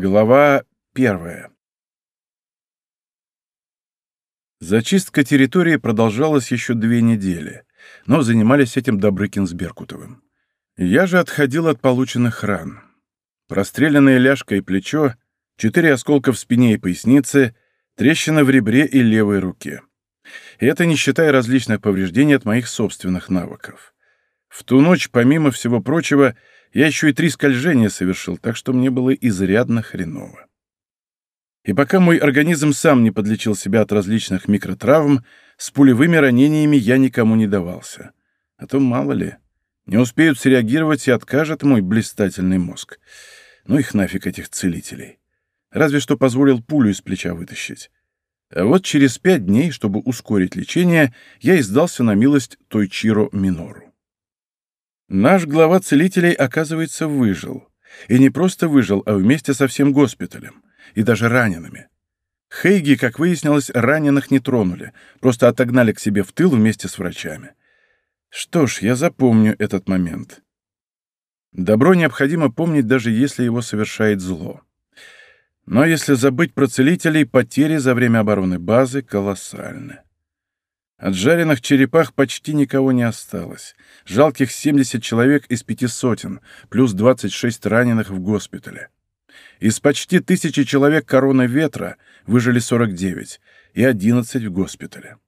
Глава первая. Зачистка территории продолжалась еще две недели, но занимались этим Добрыкин с Беркутовым. Я же отходил от полученных ран. Простреленная ляжка и плечо, четыре осколка в спине и пояснице, трещина в ребре и левой руке. И это не считая различных повреждений от моих собственных навыков. В ту ночь, помимо всего прочего, я еще и три скольжения совершил, так что мне было изрядно хреново. И пока мой организм сам не подлечил себя от различных микротравм, с пулевыми ранениями я никому не давался. А то, мало ли, не успеют среагировать и откажет мой блистательный мозг. Ну их нафиг, этих целителей. Разве что позволил пулю из плеча вытащить. А вот через пять дней, чтобы ускорить лечение, я издался на милость Тойчиро Минору. Наш глава целителей, оказывается, выжил. И не просто выжил, а вместе со всем госпиталем. И даже ранеными. Хейги, как выяснилось, раненых не тронули, просто отогнали к себе в тыл вместе с врачами. Что ж, я запомню этот момент. Добро необходимо помнить, даже если его совершает зло. Но если забыть про целителей, потери за время обороны базы колоссальны. От жареных черепах почти никого не осталось. Жалких 70 человек из пяти сотен, плюс 26 раненых в госпитале. Из почти тысячи человек короны ветра выжили 49 и 11 в госпитале.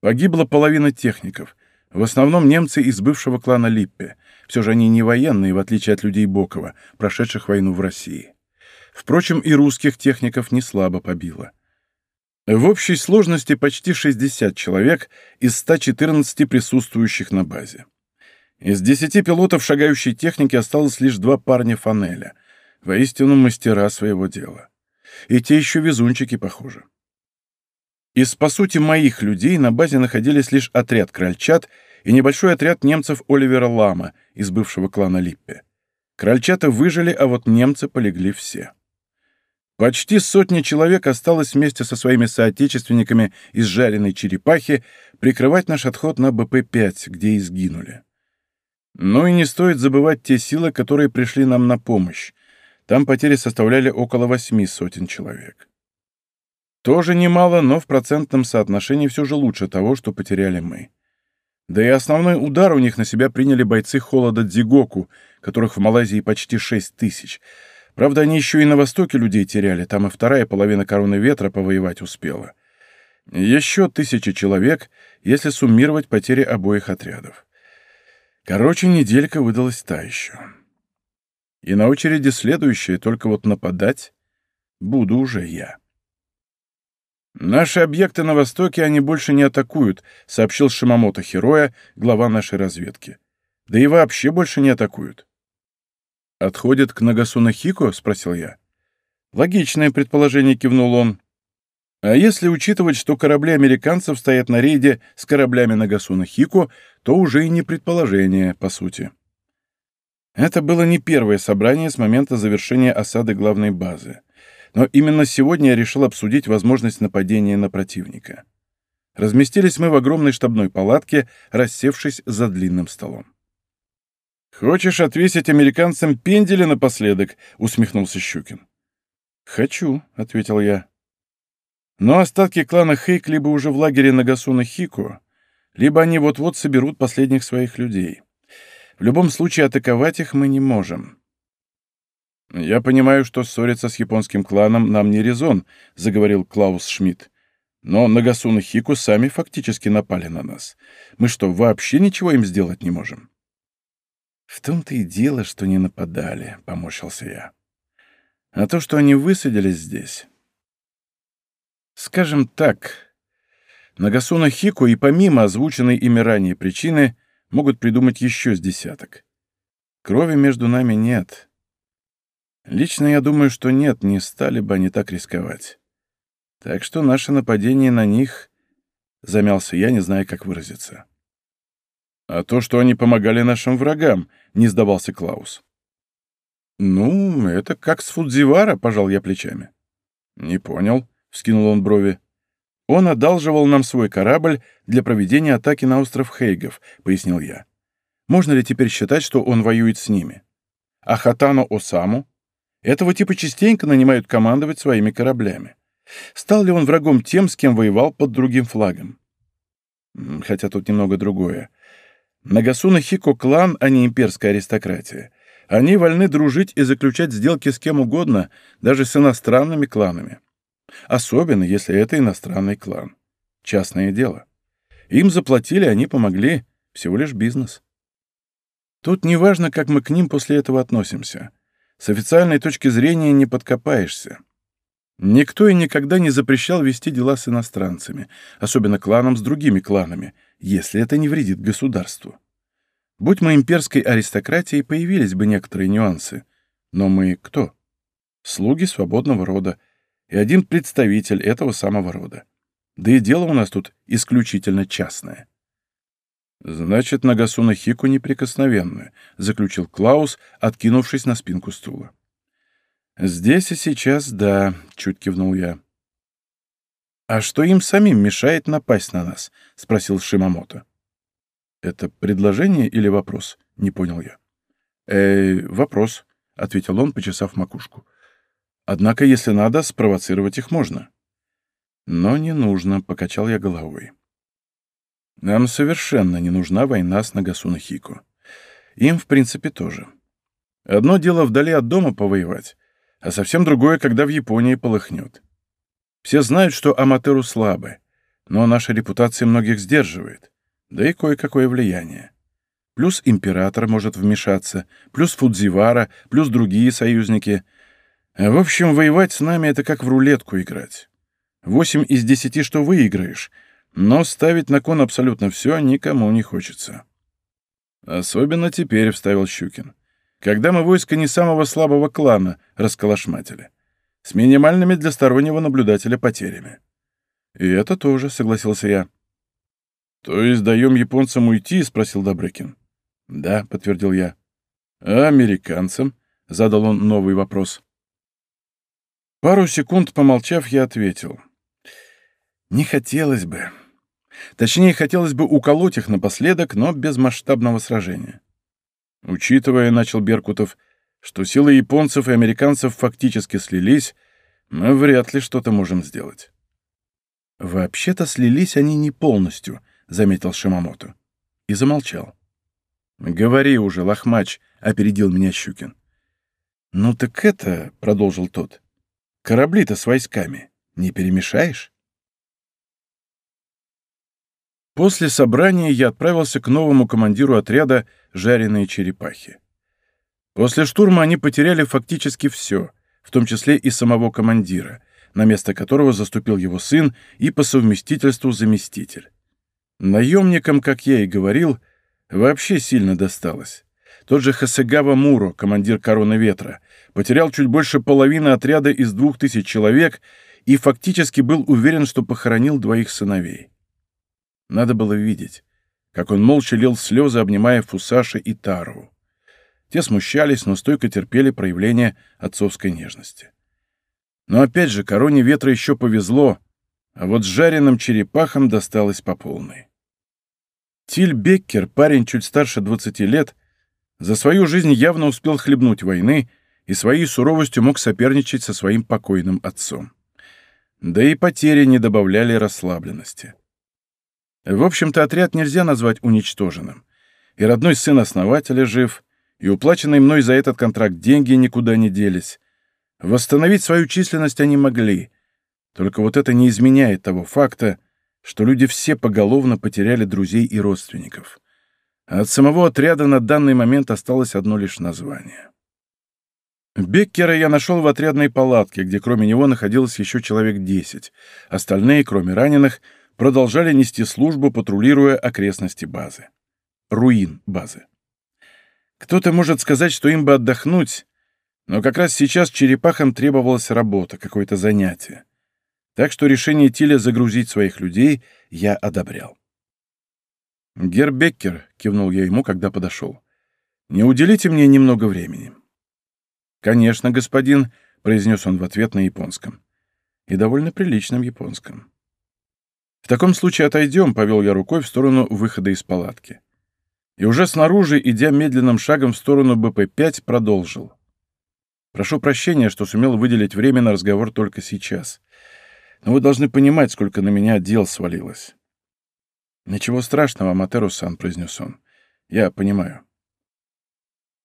Погибла половина техников, в основном немцы из бывшего клана Липпе. Все же они не военные, в отличие от людей Бокова, прошедших войну в России. Впрочем, и русских техников не слабо побило. В общей сложности почти 60 человек из 114 присутствующих на базе. Из 10 пилотов шагающей техники осталось лишь два парня Фанеля, воистину мастера своего дела. И те еще везунчики, похоже. Из, по сути, моих людей на базе находились лишь отряд крольчат и небольшой отряд немцев Оливера Лама из бывшего клана Липпе. Крольчата выжили, а вот немцы полегли все. Почти сотня человек осталось вместе со своими соотечественниками из жареной черепахи прикрывать наш отход на БП-5, где и сгинули. Ну и не стоит забывать те силы, которые пришли нам на помощь. Там потери составляли около восьми сотен человек. Тоже немало, но в процентном соотношении все же лучше того, что потеряли мы. Да и основной удар у них на себя приняли бойцы холода Дзигоку, которых в Малайзии почти шесть тысяч — Правда, они еще и на востоке людей теряли, там и вторая половина короны ветра повоевать успела. Еще тысячи человек, если суммировать потери обоих отрядов. Короче, неделька выдалась та еще. И на очереди следующая, только вот нападать буду уже я. «Наши объекты на востоке они больше не атакуют», — сообщил Шимамото Хероя, глава нашей разведки. «Да и вообще больше не атакуют. «Отходит к Нагасунахико?» — спросил я. «Логичное предположение», — кивнул он. «А если учитывать, что корабли американцев стоят на рейде с кораблями Нагасунахико, то уже и не предположение, по сути». Это было не первое собрание с момента завершения осады главной базы. Но именно сегодня я решил обсудить возможность нападения на противника. Разместились мы в огромной штабной палатке, рассевшись за длинным столом. «Хочешь отвесить американцам пендели напоследок?» — усмехнулся Щукин. «Хочу», — ответил я. «Но остатки клана Хейк либо уже в лагере Нагасуна Хико, либо они вот-вот соберут последних своих людей. В любом случае атаковать их мы не можем». «Я понимаю, что ссориться с японским кланом нам не резон», — заговорил Клаус Шмидт. «Но Нагасуна Хико сами фактически напали на нас. Мы что, вообще ничего им сделать не можем?» «В том-то и дело, что не нападали», — поморщился я. «А то, что они высадились здесь...» Скажем так, Нагасуна Хику и помимо озвученной ими ранее причины могут придумать еще с десяток. Крови между нами нет. Лично я думаю, что нет, не стали бы они так рисковать. Так что наше нападение на них... Замялся я, не зная, как выразиться. А то, что они помогали нашим врагам, не сдавался Клаус. «Ну, это как с Фудзивара», — пожал я плечами. «Не понял», — вскинул он брови. «Он одалживал нам свой корабль для проведения атаки на остров Хейгов», — пояснил я. «Можно ли теперь считать, что он воюет с ними? А Хатану Осаму? Этого типа частенько нанимают командовать своими кораблями. Стал ли он врагом тем, с кем воевал под другим флагом? Хотя тут немного другое. Нагасуна Хико клан, а не имперская аристократия. Они вольны дружить и заключать сделки с кем угодно, даже с иностранными кланами. Особенно, если это иностранный клан. Частное дело. Им заплатили, они помогли. Всего лишь бизнес. Тут не важно, как мы к ним после этого относимся. С официальной точки зрения не подкопаешься. Никто и никогда не запрещал вести дела с иностранцами, особенно кланам с другими кланами, если это не вредит государству. Будь мы имперской аристократией, появились бы некоторые нюансы. Но мы кто? Слуги свободного рода и один представитель этого самого рода. Да и дело у нас тут исключительно частное. «Значит, Нагасуна Хику неприкосновенная», — заключил Клаус, откинувшись на спинку стула. «Здесь и сейчас, да», — чуть кивнул я. «А что им самим мешает напасть на нас?» — спросил Шимамото. «Это предложение или вопрос?» — не понял я. «Э, вопрос», — ответил он, почесав макушку. «Однако, если надо, спровоцировать их можно». «Но не нужно», — покачал я головой. Нам совершенно не нужна война с Нагасунахико. Им, в принципе, тоже. Одно дело вдали от дома повоевать, а совсем другое, когда в Японии полыхнет. Все знают, что Аматеру слабы, но наша репутация многих сдерживает, да и кое-какое влияние. Плюс император может вмешаться, плюс Фудзивара, плюс другие союзники. В общем, воевать с нами — это как в рулетку играть. Восемь из десяти, что выиграешь — но ставить на кон абсолютно все никому не хочется. Особенно теперь, — вставил Щукин, — когда мы войско не самого слабого клана расколошматили, с минимальными для стороннего наблюдателя потерями. И это тоже, — согласился я. То есть даем японцам уйти? — спросил Добрыкин. Да, — подтвердил я. А американцам? — задал он новый вопрос. Пару секунд помолчав, я ответил. Не хотелось бы. Точнее, хотелось бы уколоть их напоследок, но без масштабного сражения. Учитывая, — начал Беркутов, — что силы японцев и американцев фактически слились, мы вряд ли что-то можем сделать. «Вообще-то слились они не полностью», — заметил Шимамото. И замолчал. «Говори уже, лохмач», — опередил меня Щукин. «Ну так это», — продолжил тот, — «корабли-то с войсками не перемешаешь?» После собрания я отправился к новому командиру отряда «Жареные черепахи». После штурма они потеряли фактически все, в том числе и самого командира, на место которого заступил его сын и по совместительству заместитель. Наемникам, как я и говорил, вообще сильно досталось. Тот же Хасегава Муро, командир Короны Ветра, потерял чуть больше половины отряда из двух тысяч человек и фактически был уверен, что похоронил двоих сыновей. Надо было видеть, как он молча лил слезы, обнимая Фусаши и Тару. Те смущались, но стойко терпели проявление отцовской нежности. Но опять же, короне ветра еще повезло, а вот с жареным черепахом досталось по полной. Тиль Беккер, парень чуть старше 20 лет, за свою жизнь явно успел хлебнуть войны и своей суровостью мог соперничать со своим покойным отцом. Да и потери не добавляли расслабленности. В общем-то, отряд нельзя назвать уничтоженным. И родной сын основателя жив, и уплаченные мной за этот контракт деньги никуда не делись. Восстановить свою численность они могли. Только вот это не изменяет того факта, что люди все поголовно потеряли друзей и родственников. А от самого отряда на данный момент осталось одно лишь название. Беккера я нашел в отрядной палатке, где кроме него находилось еще человек десять. Остальные, кроме раненых, продолжали нести службу, патрулируя окрестности базы. Руин базы. Кто-то может сказать, что им бы отдохнуть, но как раз сейчас черепахам требовалась работа, какое-то занятие. Так что решение Тиля загрузить своих людей я одобрял. «Гербеккер», — кивнул я ему, когда подошел, — «не уделите мне немного времени». «Конечно, господин», — произнес он в ответ на японском. И довольно приличном японском. «В таком случае отойдем», — повел я рукой в сторону выхода из палатки. И уже снаружи, идя медленным шагом в сторону БП-5, продолжил. Прошу прощения, что сумел выделить время на разговор только сейчас. Но вы должны понимать, сколько на меня дел свалилось. «Ничего страшного, Матеру-сан», — произнес он. «Я понимаю.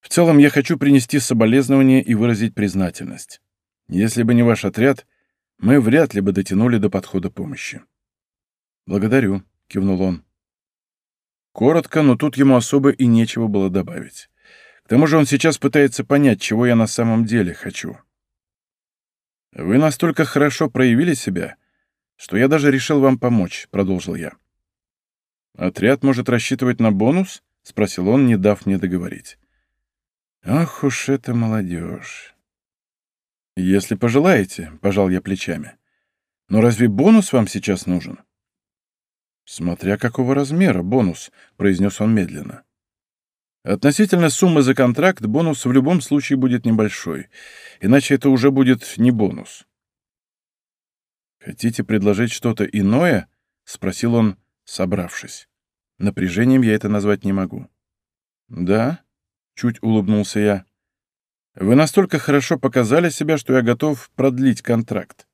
В целом, я хочу принести соболезнования и выразить признательность. Если бы не ваш отряд, мы вряд ли бы дотянули до подхода помощи». «Благодарю», — кивнул он. Коротко, но тут ему особо и нечего было добавить. К тому же он сейчас пытается понять, чего я на самом деле хочу. «Вы настолько хорошо проявили себя, что я даже решил вам помочь», — продолжил я. «Отряд может рассчитывать на бонус?» — спросил он, не дав мне договорить. «Ах уж это молодежь!» «Если пожелаете», — пожал я плечами. «Но разве бонус вам сейчас нужен?» «Смотря какого размера бонус», — произнес он медленно. «Относительно суммы за контракт бонус в любом случае будет небольшой, иначе это уже будет не бонус». «Хотите предложить что-то иное?» — спросил он, собравшись. Напряжением я это назвать не могу. «Да?» — чуть улыбнулся я. «Вы настолько хорошо показали себя, что я готов продлить контракт.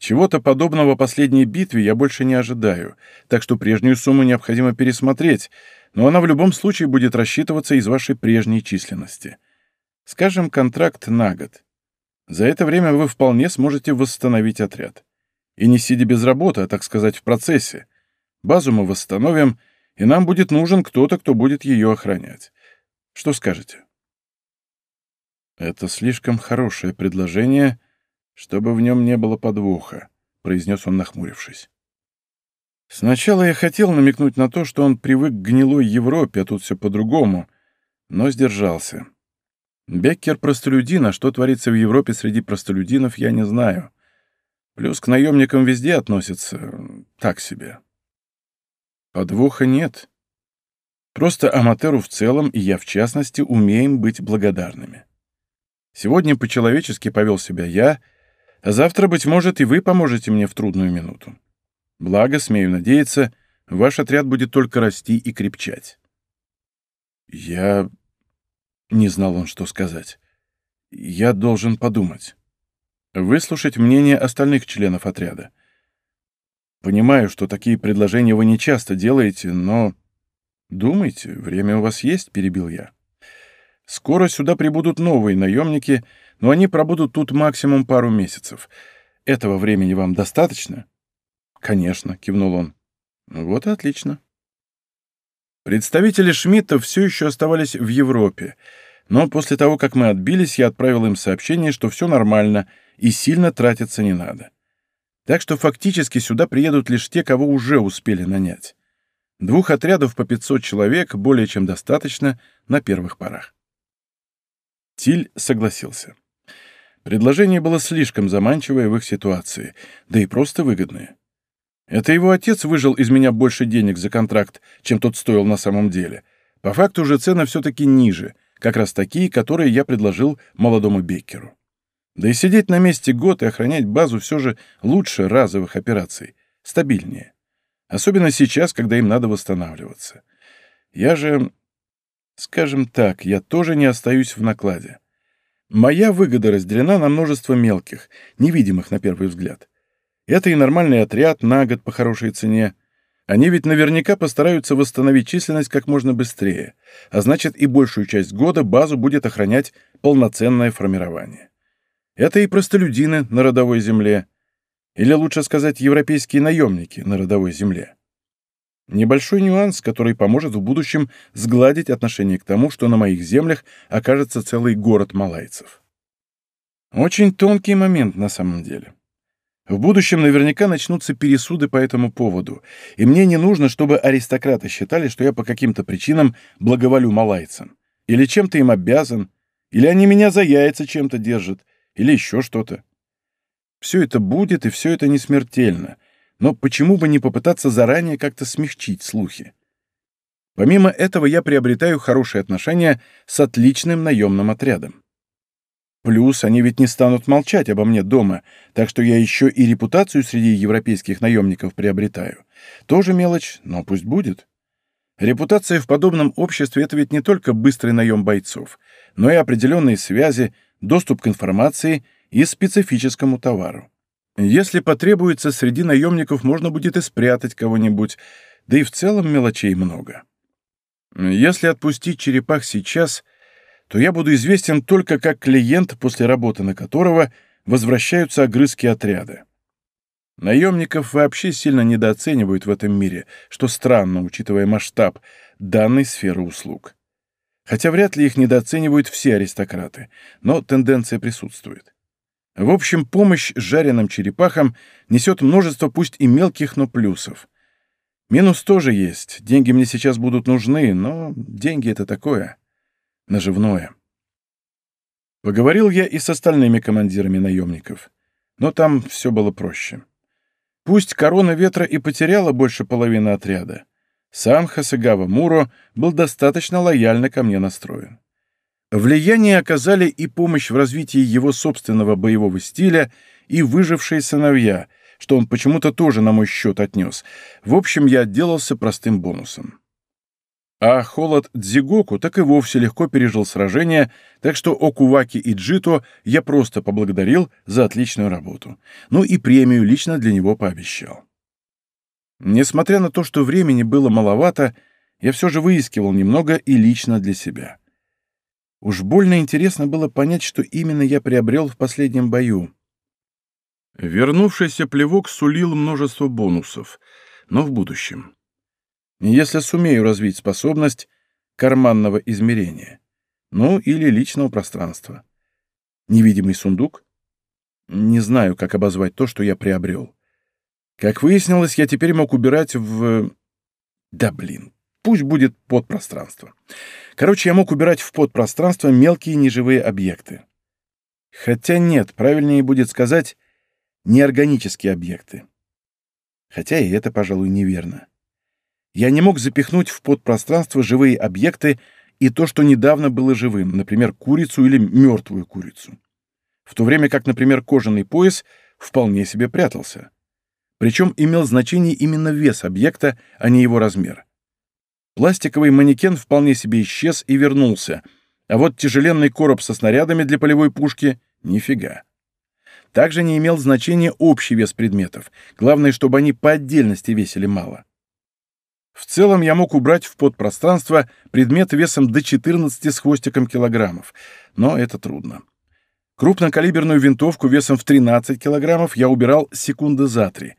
Чего-то подобного последней битве я больше не ожидаю, так что прежнюю сумму необходимо пересмотреть, но она в любом случае будет рассчитываться из вашей прежней численности. Скажем, контракт на год. За это время вы вполне сможете восстановить отряд. И не сидя без работы, а, так сказать, в процессе. Базу мы восстановим, и нам будет нужен кто-то, кто будет ее охранять. Что скажете? Это слишком хорошее предложение — чтобы в нем не было подвоха», — произнес он, нахмурившись. Сначала я хотел намекнуть на то, что он привык к гнилой Европе, а тут все по-другому, но сдержался. Беккер простолюдин, а что творится в Европе среди простолюдинов, я не знаю. Плюс к наемникам везде относятся так себе. Подвоха нет. Просто Аматеру в целом, и я в частности, умеем быть благодарными. Сегодня по-человечески повел себя я — завтра, быть может, и вы поможете мне в трудную минуту. Благо, смею надеяться, ваш отряд будет только расти и крепчать. Я... Не знал он, что сказать. Я должен подумать. Выслушать мнение остальных членов отряда. Понимаю, что такие предложения вы не часто делаете, но... Думайте, время у вас есть, перебил я. Скоро сюда прибудут новые наемники — но они пробудут тут максимум пару месяцев. Этого времени вам достаточно?» «Конечно», — кивнул он. «Вот и отлично». Представители Шмидта все еще оставались в Европе, но после того, как мы отбились, я отправил им сообщение, что все нормально и сильно тратиться не надо. Так что фактически сюда приедут лишь те, кого уже успели нанять. Двух отрядов по 500 человек более чем достаточно на первых порах. Тиль согласился. Предложение было слишком заманчивое в их ситуации, да и просто выгодное. Это его отец выжил из меня больше денег за контракт, чем тот стоил на самом деле. По факту же цены все-таки ниже, как раз такие, которые я предложил молодому Беккеру. Да и сидеть на месте год и охранять базу все же лучше разовых операций, стабильнее. Особенно сейчас, когда им надо восстанавливаться. Я же, скажем так, я тоже не остаюсь в накладе. Моя выгода разделена на множество мелких, невидимых на первый взгляд. Это и нормальный отряд на год по хорошей цене. Они ведь наверняка постараются восстановить численность как можно быстрее, а значит и большую часть года базу будет охранять полноценное формирование. Это и простолюдины на родовой земле, или лучше сказать, европейские наемники на родовой земле. Небольшой нюанс, который поможет в будущем сгладить отношение к тому, что на моих землях окажется целый город малайцев. Очень тонкий момент на самом деле. В будущем наверняка начнутся пересуды по этому поводу, и мне не нужно, чтобы аристократы считали, что я по каким-то причинам благоволю малайцам, или чем-то им обязан, или они меня за яйца чем-то держат, или еще что-то. Все это будет, и все это не смертельно — но почему бы не попытаться заранее как-то смягчить слухи? Помимо этого я приобретаю хорошие отношения с отличным наемным отрядом. Плюс они ведь не станут молчать обо мне дома, так что я еще и репутацию среди европейских наемников приобретаю. Тоже мелочь, но пусть будет. Репутация в подобном обществе — это ведь не только быстрый наем бойцов, но и определенные связи, доступ к информации и специфическому товару. Если потребуется, среди наемников можно будет и спрятать кого-нибудь, да и в целом мелочей много. Если отпустить черепах сейчас, то я буду известен только как клиент, после работы на которого возвращаются огрызки отряда. Наемников вообще сильно недооценивают в этом мире, что странно, учитывая масштаб данной сферы услуг. Хотя вряд ли их недооценивают все аристократы, но тенденция присутствует. В общем, помощь жареным черепахам несет множество пусть и мелких, но плюсов. Минус тоже есть. Деньги мне сейчас будут нужны, но деньги — это такое. Наживное. Поговорил я и с остальными командирами наемников. Но там все было проще. Пусть корона ветра и потеряла больше половины отряда, сам Хасагава Муро был достаточно лояльно ко мне настроен. Влияние оказали и помощь в развитии его собственного боевого стиля, и выжившие сыновья, что он почему-то тоже на мой счет отнес. В общем, я отделался простым бонусом. А холод Дзигоку так и вовсе легко пережил сражение, так что Окуваки и Джито я просто поблагодарил за отличную работу. Ну и премию лично для него пообещал. Несмотря на то, что времени было маловато, я все же выискивал немного и лично для себя. Уж больно интересно было понять, что именно я приобрел в последнем бою. Вернувшийся плевок сулил множество бонусов, но в будущем. Если сумею развить способность карманного измерения, ну или личного пространства. Невидимый сундук? Не знаю, как обозвать то, что я приобрел. Как выяснилось, я теперь мог убирать в... Да блин, пусть будет подпространство. Короче, я мог убирать в подпространство мелкие неживые объекты. Хотя нет, правильнее будет сказать неорганические объекты. Хотя и это, пожалуй, неверно. Я не мог запихнуть в подпространство живые объекты и то, что недавно было живым, например, курицу или мертвую курицу. В то время как, например, кожаный пояс вполне себе прятался. Причем имел значение именно вес объекта, а не его размер. Пластиковый манекен вполне себе исчез и вернулся, а вот тяжеленный короб со снарядами для полевой пушки — нифига. Также не имел значения общий вес предметов, главное, чтобы они по отдельности весили мало. В целом я мог убрать в подпространство предмет весом до 14 с хвостиком килограммов, но это трудно. Крупнокалиберную винтовку весом в 13 килограммов я убирал секунды за три,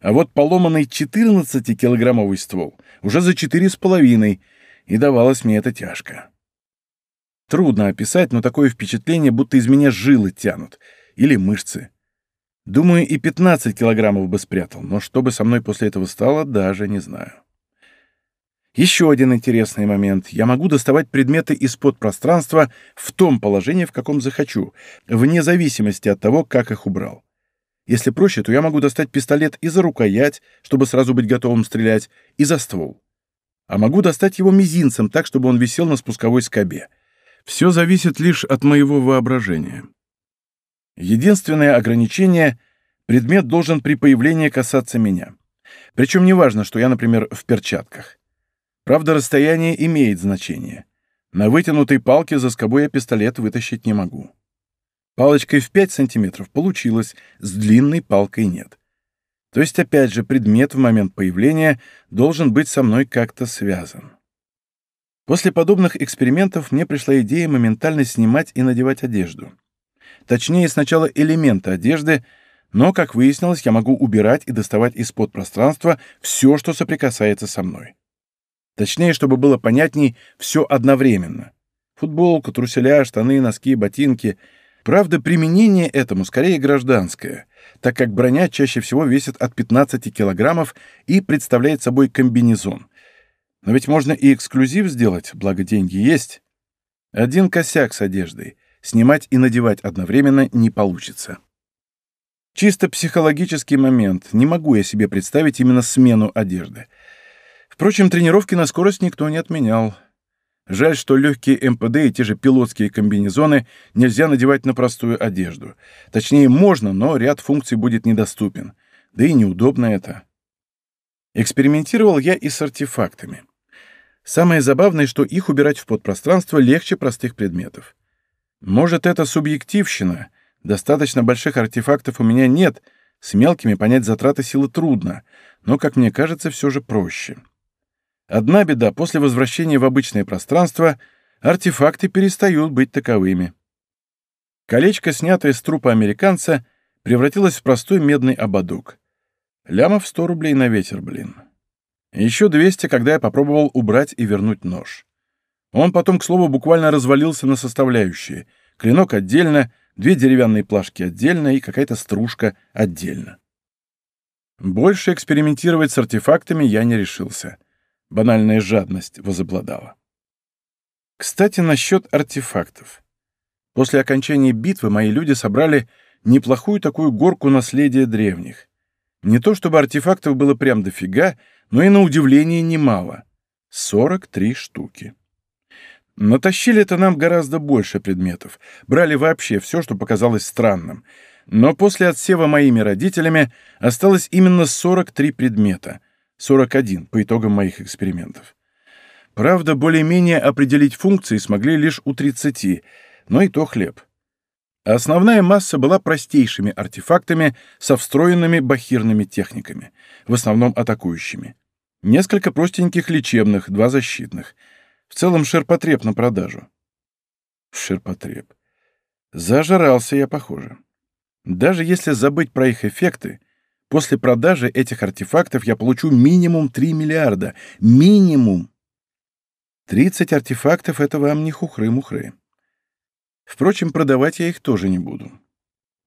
а вот поломанный 14-килограммовый ствол уже за 4,5, и давалось мне это тяжко. Трудно описать, но такое впечатление, будто из меня жилы тянут. Или мышцы. Думаю, и 15 килограммов бы спрятал, но что бы со мной после этого стало, даже не знаю. Еще один интересный момент. Я могу доставать предметы из-под пространства в том положении, в каком захочу, вне зависимости от того, как их убрал. Если проще, то я могу достать пистолет и за рукоять, чтобы сразу быть готовым стрелять, и за ствол. А могу достать его мизинцем так, чтобы он висел на спусковой скобе. Все зависит лишь от моего воображения. Единственное ограничение — предмет должен при появлении касаться меня. Причем неважно, что я, например, в перчатках. Правда, расстояние имеет значение. На вытянутой палке за скобой я пистолет вытащить не могу. Палочкой в 5 сантиметров получилось, с длинной палкой нет. То есть, опять же, предмет в момент появления должен быть со мной как-то связан. После подобных экспериментов мне пришла идея моментально снимать и надевать одежду. Точнее, сначала элементы одежды, но, как выяснилось, я могу убирать и доставать из-под пространства все, что соприкасается со мной. Точнее, чтобы было понятней, все одновременно. Футболка, труселя, штаны, носки, ботинки — Правда, применение этому скорее гражданское, так как броня чаще всего весит от 15 килограммов и представляет собой комбинезон. Но ведь можно и эксклюзив сделать, благо деньги есть. Один косяк с одеждой. Снимать и надевать одновременно не получится. Чисто психологический момент. Не могу я себе представить именно смену одежды. Впрочем, тренировки на скорость никто не отменял. Жаль, что легкие МПД и те же пилотские комбинезоны нельзя надевать на простую одежду. Точнее, можно, но ряд функций будет недоступен. Да и неудобно это. Экспериментировал я и с артефактами. Самое забавное, что их убирать в подпространство легче простых предметов. Может, это субъективщина. Достаточно больших артефактов у меня нет. С мелкими понять затраты силы трудно, но, как мне кажется, все же проще. Одна беда — после возвращения в обычное пространство артефакты перестают быть таковыми. Колечко, снятое с трупа американца, превратилось в простой медный ободок. Лямов сто рублей на ветер, блин. Еще двести, когда я попробовал убрать и вернуть нож. Он потом, к слову, буквально развалился на составляющие. Клинок отдельно, две деревянные плашки отдельно и какая-то стружка отдельно. Больше экспериментировать с артефактами я не решился. Банальная жадность возобладала. Кстати, насчет артефактов. После окончания битвы мои люди собрали неплохую такую горку наследия древних. Не то чтобы артефактов было прям дофига, но и на удивление немало. 43 штуки. Натащили это нам гораздо больше предметов. Брали вообще все, что показалось странным. Но после отсева моими родителями осталось именно 43 предмета. 41 по итогам моих экспериментов. Правда, более-менее определить функции смогли лишь у 30, но и то хлеб. Основная масса была простейшими артефактами со встроенными бахирными техниками, в основном атакующими. Несколько простеньких лечебных, два защитных. В целом ширпотреб на продажу. Ширпотреб. Зажрался я, похоже. Даже если забыть про их эффекты, после продажи этих артефактов я получу минимум 3 миллиарда. Минимум! 30 артефактов — это вам не хухры-мухры. Впрочем, продавать я их тоже не буду.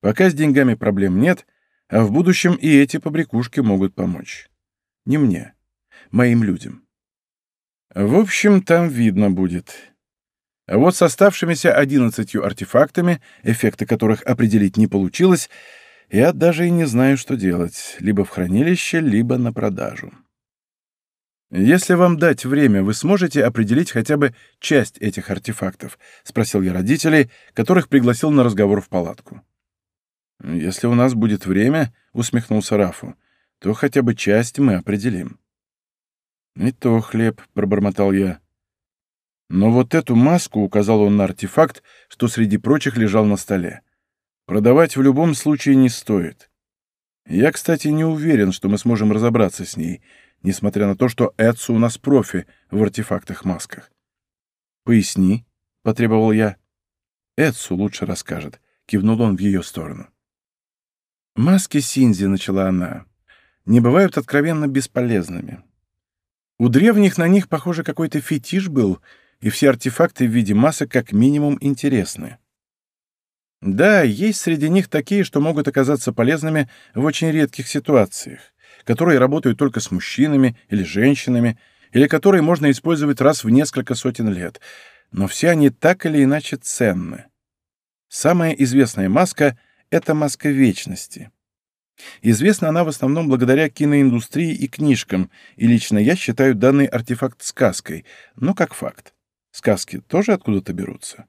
Пока с деньгами проблем нет, а в будущем и эти побрякушки могут помочь. Не мне, моим людям. В общем, там видно будет. А вот с оставшимися одиннадцатью артефактами, эффекты которых определить не получилось, я даже и не знаю, что делать, либо в хранилище, либо на продажу. «Если вам дать время, вы сможете определить хотя бы часть этих артефактов?» — спросил я родителей, которых пригласил на разговор в палатку. «Если у нас будет время», — усмехнулся Рафу, — «то хотя бы часть мы определим». «И то хлеб», — пробормотал я. «Но вот эту маску», — указал он на артефакт, что среди прочих лежал на столе, — «продавать в любом случае не стоит. Я, кстати, не уверен, что мы сможем разобраться с ней, несмотря на то, что Эдсу у нас профи в артефактах-масках. «Поясни», — потребовал я. «Эдсу лучше расскажет», — кивнул он в ее сторону. «Маски Синзи», — начала она, — «не бывают откровенно бесполезными. У древних на них, похоже, какой-то фетиш был, и все артефакты в виде масок как минимум интересны. Да, есть среди них такие, что могут оказаться полезными в очень редких ситуациях которые работают только с мужчинами или женщинами, или которые можно использовать раз в несколько сотен лет, но все они так или иначе ценны. Самая известная маска — это маска вечности. Известна она в основном благодаря киноиндустрии и книжкам, и лично я считаю данный артефакт сказкой, но как факт. Сказки тоже откуда-то берутся.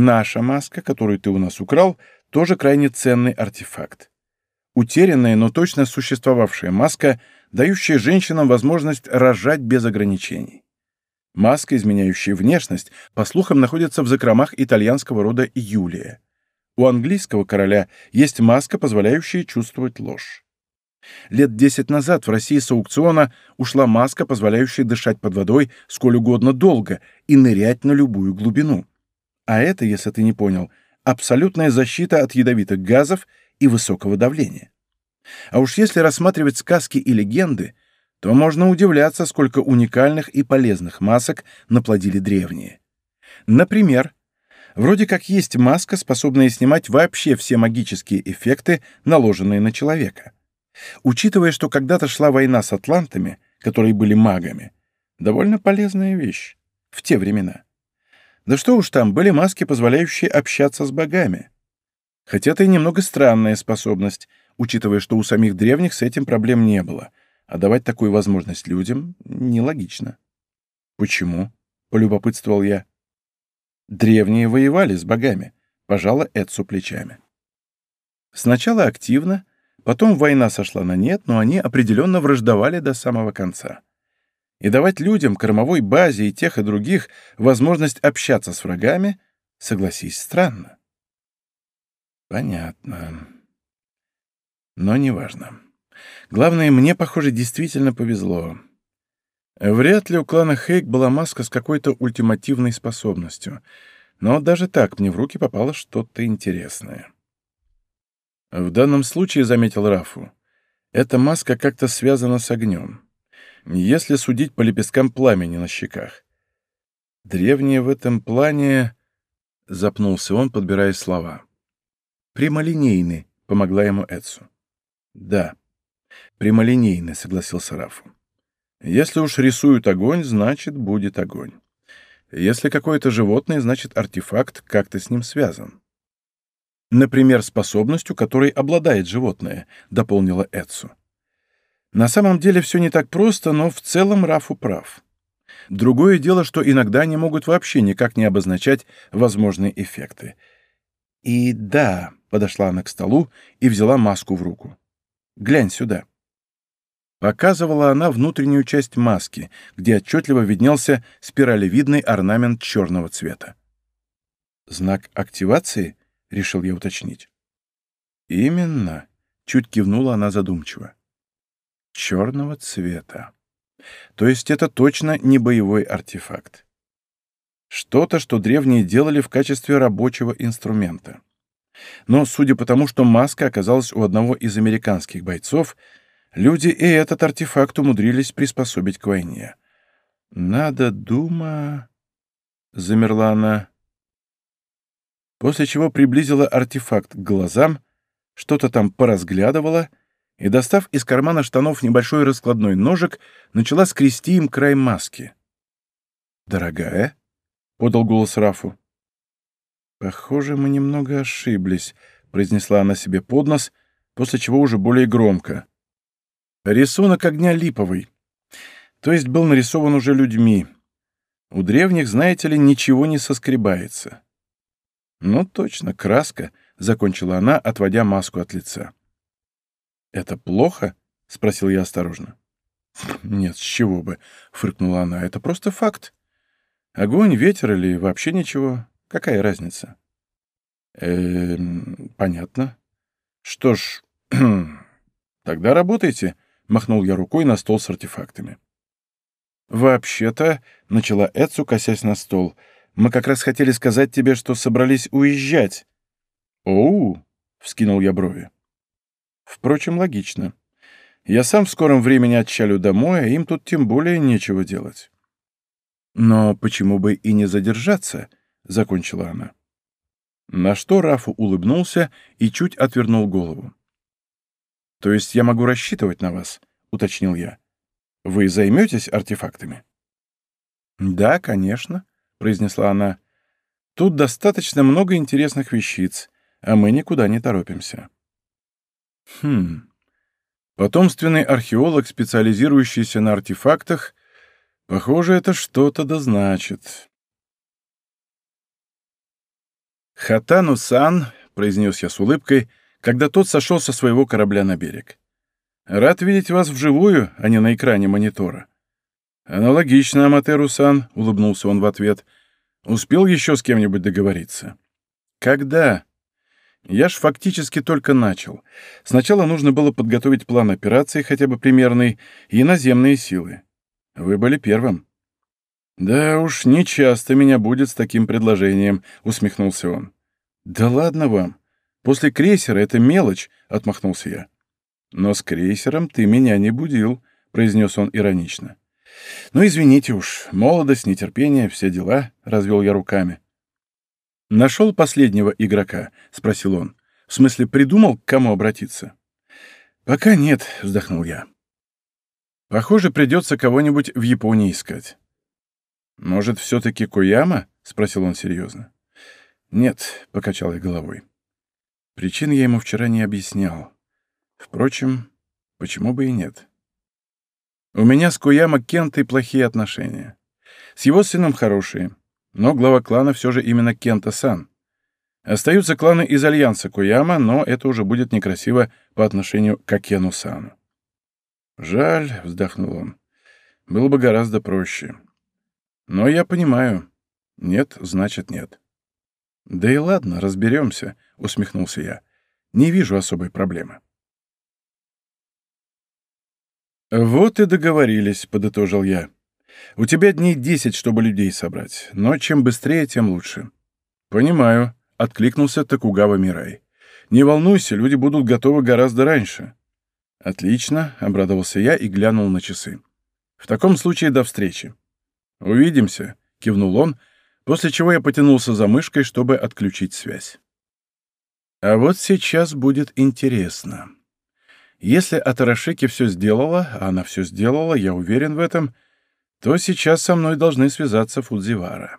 Наша маска, которую ты у нас украл, тоже крайне ценный артефакт. Утерянная, но точно существовавшая маска, дающая женщинам возможность рожать без ограничений. Маска, изменяющая внешность, по слухам, находится в закромах итальянского рода Юлия. У английского короля есть маска, позволяющая чувствовать ложь. Лет десять назад в России с аукциона ушла маска, позволяющая дышать под водой сколь угодно долго и нырять на любую глубину. А это, если ты не понял, абсолютная защита от ядовитых газов и высокого давления. А уж если рассматривать сказки и легенды, то можно удивляться, сколько уникальных и полезных масок наплодили древние. Например, вроде как есть маска, способная снимать вообще все магические эффекты, наложенные на человека. Учитывая, что когда-то шла война с атлантами, которые были магами, довольно полезная вещь в те времена. Да что уж там, были маски, позволяющие общаться с богами. Хотя это и немного странная способность, учитывая, что у самих древних с этим проблем не было, а давать такую возможность людям нелогично. «Почему?» — полюбопытствовал я. «Древние воевали с богами», — пожала Эдсу плечами. Сначала активно, потом война сошла на нет, но они определенно враждовали до самого конца. И давать людям, кормовой базе и тех и других возможность общаться с врагами Согласись, странно. Понятно. Но неважно. Главное, мне, похоже, действительно повезло. Вряд ли у клана Хейк была маска с какой-то ультимативной способностью. Но даже так мне в руки попало что-то интересное. В данном случае, заметил Рафу, эта маска как-то связана с огнем. Если судить по лепесткам пламени на щеках. Древние в этом плане... Запнулся он, подбирая слова. «Прямолинейны», — помогла ему Эдсу. «Да, прямолинейны», — согласился Рафу. Если уж рисуют огонь, значит, будет огонь. Если какое-то животное, значит, артефакт как-то с ним связан. Например, способностью, которой обладает животное, дополнила Эдсу. На самом деле все не так просто, но в целом Рафу прав. Другое дело, что иногда они могут вообще никак не обозначать возможные эффекты. И да, подошла она к столу и взяла маску в руку. Глянь сюда. Показывала она внутреннюю часть маски, где отчетливо виднелся спиралевидный орнамент черного цвета. «Знак активации?» — решил я уточнить. «Именно», — чуть кивнула она задумчиво. «Черного цвета. То есть это точно не боевой артефакт. Что-то, что древние делали в качестве рабочего инструмента. Но, судя по тому, что маска оказалась у одного из американских бойцов, Люди и этот артефакт умудрились приспособить к войне. Надо дума... Замерла она. После чего приблизила артефакт к глазам, что-то там поразглядывала и, достав из кармана штанов небольшой раскладной ножик, начала скрести им край маски. «Дорогая?» — подал голос Рафу. «Похоже, мы немного ошиблись», — произнесла она себе под нос, после чего уже более громко. Рисунок огня липовый. То есть был нарисован уже людьми. У древних, знаете ли, ничего не соскребается. Ну, точно, краска, — закончила она, отводя маску от лица. «Это плохо?» — спросил я осторожно. «Нет, с чего бы», — фыркнула она. «Это просто факт. Огонь, ветер или вообще ничего. Какая разница?» «Эм, понятно. Что ж, тогда работайте», Махнул я рукой на стол с артефактами. «Вообще-то», — начала Эцу, косясь на стол, — «мы как раз хотели сказать тебе, что собрались уезжать». «Оу», — вскинул я брови. «Впрочем, логично. Я сам в скором времени отчалю домой, а им тут тем более нечего делать». «Но почему бы и не задержаться?» — закончила она. На что Рафу улыбнулся и чуть отвернул голову. «То есть я могу рассчитывать на вас?» — уточнил я. «Вы займетесь артефактами?» «Да, конечно», — произнесла она. «Тут достаточно много интересных вещиц, а мы никуда не торопимся». «Хм...» Потомственный археолог, специализирующийся на артефактах, похоже, это что-то да значит. «Хатану-сан», — произнес я с улыбкой, когда тот сошел со своего корабля на берег. «Рад видеть вас вживую, а не на экране монитора». «Аналогично, Аматеру-сан», — улыбнулся он в ответ. «Успел еще с кем-нибудь договориться?» «Когда?» «Я ж фактически только начал. Сначала нужно было подготовить план операции, хотя бы примерный, и наземные силы. Вы были первым». «Да уж, не часто меня будет с таким предложением», — усмехнулся он. «Да ладно вам. После крейсера это мелочь», — отмахнулся я. «Но с крейсером ты меня не будил», — произнес он иронично. «Ну, извините уж, молодость, нетерпение, все дела», — развел я руками. «Нашел последнего игрока?» — спросил он. «В смысле, придумал, к кому обратиться?» «Пока нет», — вздохнул я. «Похоже, придется кого-нибудь в Японии искать». «Может, все-таки Куяма?» — спросил он серьезно. «Нет», — покачал я головой. Причин я ему вчера не объяснял. Впрочем, почему бы и нет? У меня с Куяма Кентой плохие отношения. С его сыном хорошие, но глава клана все же именно Кента-сан. Остаются кланы из альянса Куяма, но это уже будет некрасиво по отношению к Акену-сану. «Жаль», — вздохнул он, — «было бы гораздо проще. Но я понимаю. Нет, значит нет». «Да и ладно, разберемся», — усмехнулся я. «Не вижу особой проблемы». «Вот и договорились», — подытожил я. «У тебя дней десять, чтобы людей собрать, но чем быстрее, тем лучше». «Понимаю», — откликнулся Токугава Мирай. «Не волнуйся, люди будут готовы гораздо раньше». «Отлично», — обрадовался я и глянул на часы. «В таком случае до встречи». «Увидимся», — кивнул он, после чего я потянулся за мышкой, чтобы отключить связь. А вот сейчас будет интересно. Если Атарашеки все сделала, а она все сделала, я уверен в этом, то сейчас со мной должны связаться Фудзивара.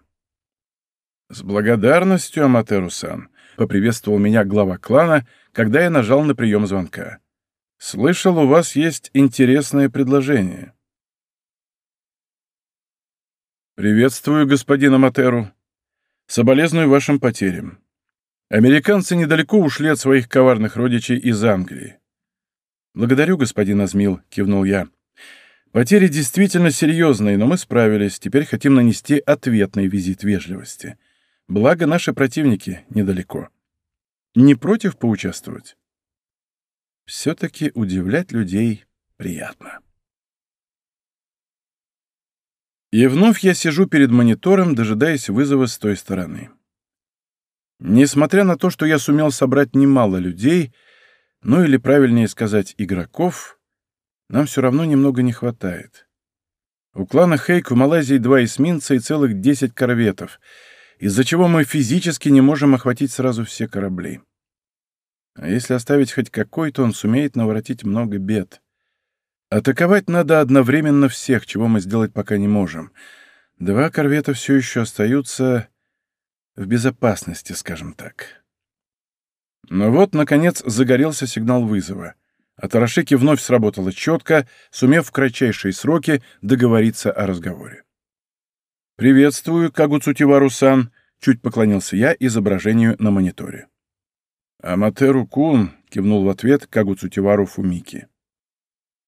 «С благодарностью, Аматеру-сан», — поприветствовал меня глава клана, когда я нажал на прием звонка. «Слышал, у вас есть интересное предложение». «Приветствую, господин Аматеру. Соболезную вашим потерям. Американцы недалеко ушли от своих коварных родичей из Англии. «Благодарю, господин Азмил», — кивнул я. «Потери действительно серьезные, но мы справились. Теперь хотим нанести ответный визит вежливости. Благо, наши противники недалеко. Не против поучаствовать?» Все-таки удивлять людей приятно. И вновь я сижу перед монитором, дожидаясь вызова с той стороны. Несмотря на то, что я сумел собрать немало людей, ну или, правильнее сказать, игроков, нам все равно немного не хватает. У клана Хейк в Малайзии два эсминца и целых десять корветов, из-за чего мы физически не можем охватить сразу все корабли. А если оставить хоть какой-то, он сумеет наворотить много бед. Атаковать надо одновременно всех, чего мы сделать пока не можем. Два корвета все еще остаются в безопасности, скажем так. Но вот, наконец, загорелся сигнал вызова. А Тарашики вновь сработала четко, сумев в кратчайшие сроки договориться о разговоре. «Приветствую, Кагуцутивару-сан», — чуть поклонился я изображению на мониторе. «Аматеру-кун», — кивнул в ответ Кагуцутивару Фумики.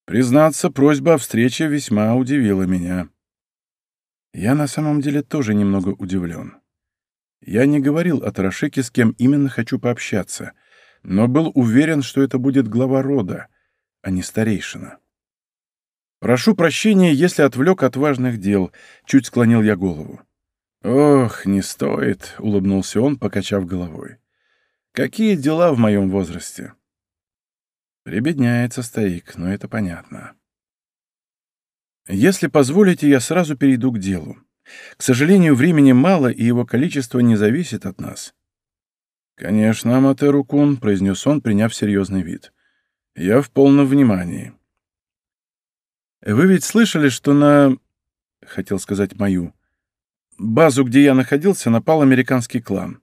«Признаться, просьба о встрече весьма удивила меня». Я на самом деле тоже немного удивлен. Я не говорил о Тарашеке, с кем именно хочу пообщаться, но был уверен, что это будет глава рода, а не старейшина. «Прошу прощения, если отвлек от важных дел», — чуть склонил я голову. «Ох, не стоит», — улыбнулся он, покачав головой. «Какие дела в моем возрасте?» Прибедняется старик, но это понятно. «Если позволите, я сразу перейду к делу. К сожалению, времени мало, и его количество не зависит от нас. «Конечно, Аматеру-кун», — произнес он, приняв серьезный вид. «Я в полном внимании». «Вы ведь слышали, что на...» — хотел сказать мою. «Базу, где я находился, напал американский клан».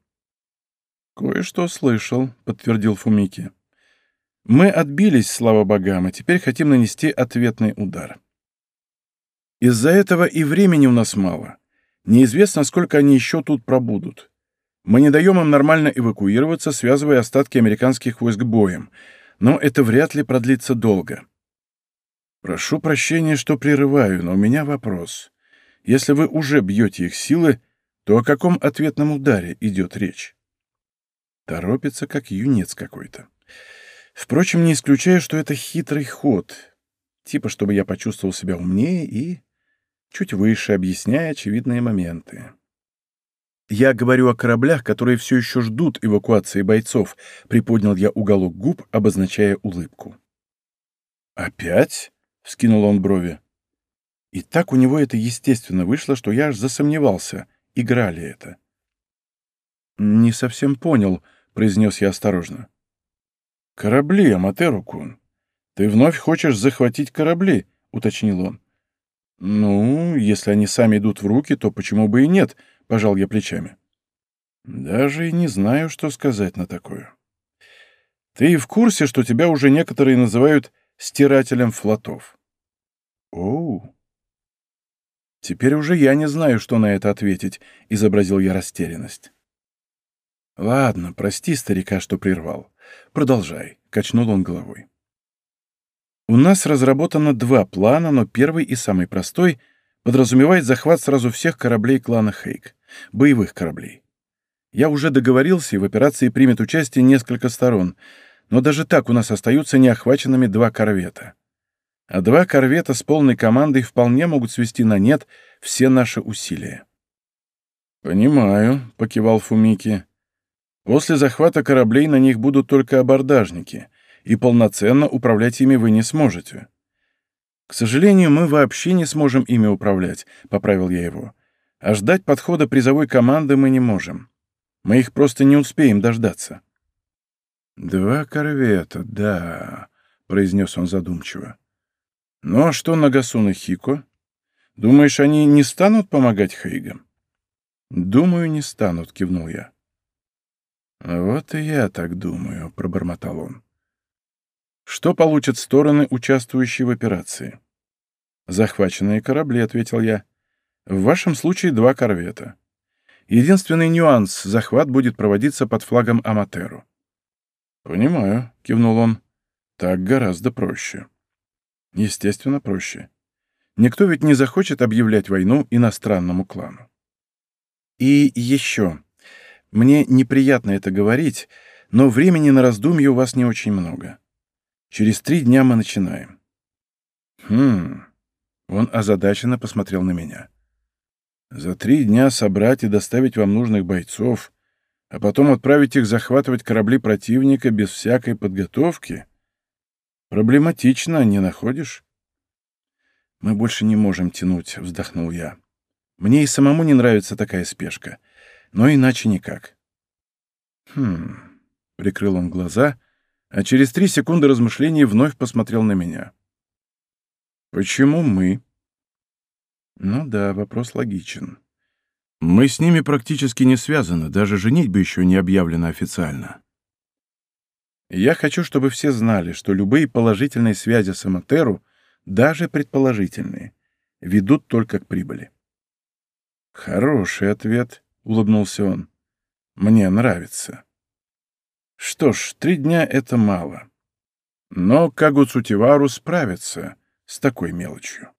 «Кое-что слышал», — подтвердил Фумики. «Мы отбились, слава богам, и теперь хотим нанести ответный удар». Из-за этого и времени у нас мало. Неизвестно, сколько они еще тут пробудут. Мы не даем им нормально эвакуироваться, связывая остатки американских войск боем, но это вряд ли продлится долго. Прошу прощения, что прерываю, но у меня вопрос. Если вы уже бьете их силы, то о каком ответном ударе идет речь? Торопится, как юнец какой-то. Впрочем, не исключаю, что это хитрый ход. Типа, чтобы я почувствовал себя умнее и чуть выше, объясняя очевидные моменты. «Я говорю о кораблях, которые все еще ждут эвакуации бойцов», — приподнял я уголок губ, обозначая улыбку. «Опять?» — вскинул он брови. И так у него это естественно вышло, что я аж засомневался, играли это. «Не совсем понял», — произнес я осторожно. «Корабли, Аматеру-кун. Ты вновь хочешь захватить корабли?» — уточнил он. «Ну, если они сами идут в руки, то почему бы и нет?» — пожал я плечами. «Даже и не знаю, что сказать на такое. Ты в курсе, что тебя уже некоторые называют стирателем флотов?» «Оу!» «Теперь уже я не знаю, что на это ответить», — изобразил я растерянность. «Ладно, прости старика, что прервал. Продолжай», — качнул он головой. У нас разработано два плана, но первый и самый простой подразумевает захват сразу всех кораблей клана Хейк, боевых кораблей. Я уже договорился, и в операции примет участие несколько сторон, но даже так у нас остаются неохваченными два корвета. А два корвета с полной командой вполне могут свести на нет все наши усилия. «Понимаю», — покивал Фумики. «После захвата кораблей на них будут только абордажники, и полноценно управлять ими вы не сможете». «К сожалению, мы вообще не сможем ими управлять», — поправил я его. «А ждать подхода призовой команды мы не можем. Мы их просто не успеем дождаться». «Два корвета, да», — произнес он задумчиво. «Ну а что Нагасун и Хико? Думаешь, они не станут помогать Хейгам?» «Думаю, не станут», — кивнул я. «Вот и я так думаю», — пробормотал он. «Что получат стороны, участвующие в операции?» «Захваченные корабли», — ответил я. «В вашем случае два корвета. Единственный нюанс — захват будет проводиться под флагом Аматеру». «Понимаю», — кивнул он. «Так гораздо проще». «Естественно, проще. Никто ведь не захочет объявлять войну иностранному клану». И еще. Мне неприятно это говорить, но времени на раздумье у вас не очень много. Через три дня мы начинаем. Хм. Он озадаченно посмотрел на меня. За три дня собрать и доставить вам нужных бойцов, а потом отправить их захватывать корабли противника без всякой подготовки? Проблематично, не находишь? Мы больше не можем тянуть, вздохнул я. Мне и самому не нравится такая спешка. Но иначе никак. Хм... Прикрыл он глаза, а через три секунды размышлений вновь посмотрел на меня. «Почему мы?» «Ну да, вопрос логичен. Мы с ними практически не связаны, даже женитьба еще не объявлена официально. Я хочу, чтобы все знали, что любые положительные связи с Аматеру, даже предположительные, ведут только к прибыли. «Хороший ответ», — улыбнулся он. «Мне нравится». «Что ж, три дня — это мало. Но Кагуцутивару справится с такой мелочью».